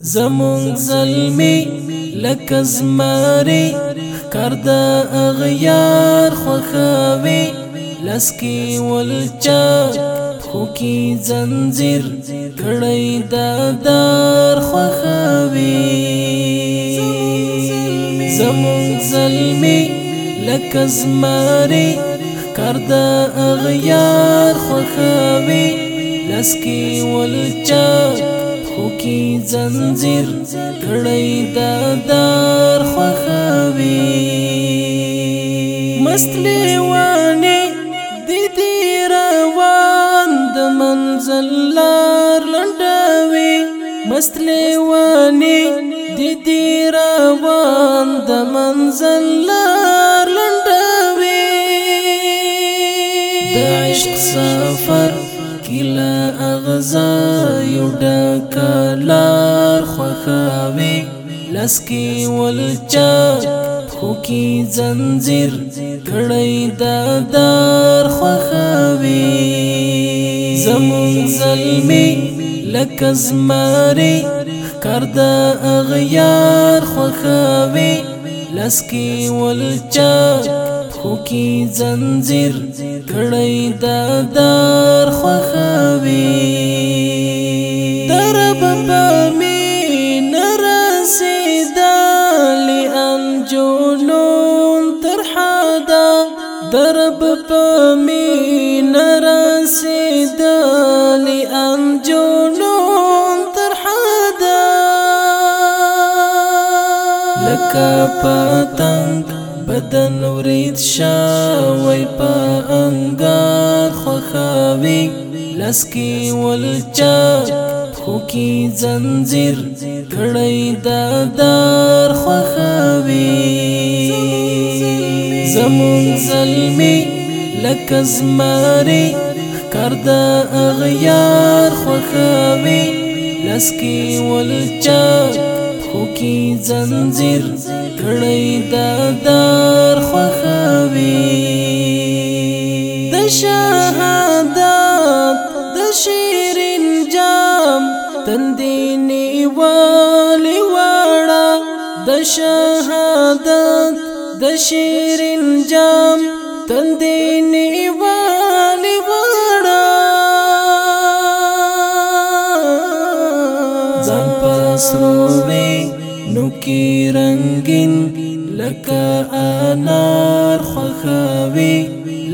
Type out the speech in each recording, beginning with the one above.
زمون زلمی لکه زماری کار د اغیار خوخوي لسکی ولچا خوکی زنجیر کړی د دار خوخوي زمون زلمی لکه زماری کار د اغیار خوخوي لسکی ولچا خوکی زنجیر کړی د دار خوخوي مست لیوانه د دې روان د منزل لار لنډوي مست لیوانه د دې روان د منزل لار لنډوي د عشق سفر کله اغزا یو ډکه لار خوخوي لسکی ولچا خوکی زنجیر کړی دا دار خوخوي زمون زلمی لکه زماری کار د اغیار خوخوي لسکی ولچا خوکی زنجیر کړی دا دار خوخوي رب په می نرسید علی انجنون تر حدا درب په می نرسید علی ترحادا تر حدا بدن ورید شاوی پا انگار خوخاوی لسکی والچاک خو کې زنجیر کړی د دار خوخوي زمون زلمی لکه زماري کړ د اغیار خوخوي لسکی ولچا خو کې زنجیر کړی د دار خوخوي د شهادت د شي تندینی والی وارا د شهادت د شیرین جام تندینی والی وارا ځان پسروي نو کی رنگین لکه انار خوخوي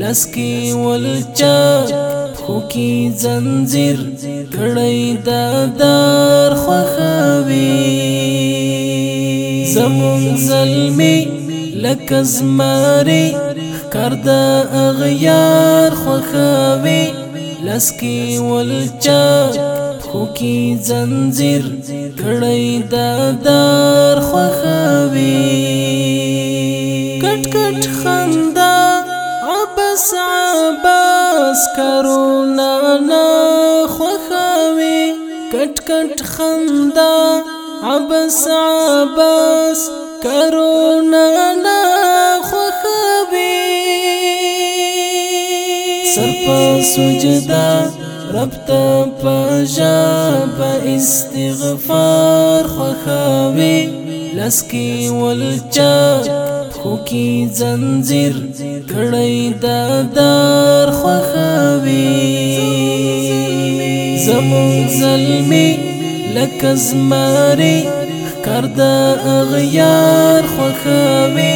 لسکی ولچک خو کې زنجیر کړی د دار خوخوي زمون زلمی لکه زماري کړ د اغیار خوخوي لسکی ولچا خو کې زنجیر کړی د دار خوخوي کټ کټ صعب اسکرونا نه خوخاوي کټ کټ خندا عبس عباس کرونا نه خوخاوي سر په سجدا رب ته پجا په استغفار خوخاوي لسکی ولچا خو کې زنجیر کړی د دار خوخوي زمون ظلمي لکه زماري کړ د اغیار خوخوي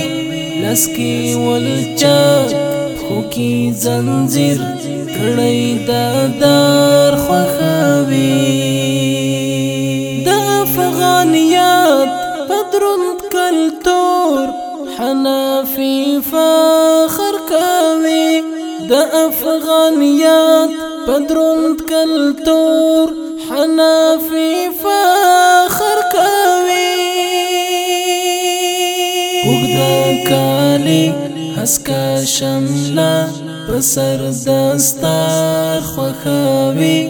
لسکی ولچا خو کې زنجیر کړی د دار خوخوي د افغانيات بدرن کل حنفي فخر کوي د افغانيات پدروند کلتور حنفي فخر کوي وګدا کالي حسکا شملا پسر دستار خوخوي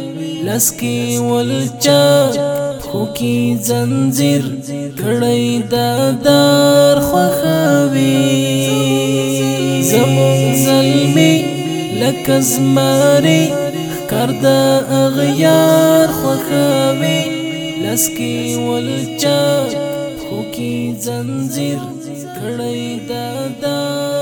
لسکی ولچا خو کی زنجیر کړی د دار خوخوي زمون زلمی لکه زماری کار د اغیار خوخوي لسکی ولچا خو کی زنجیر کړی د دار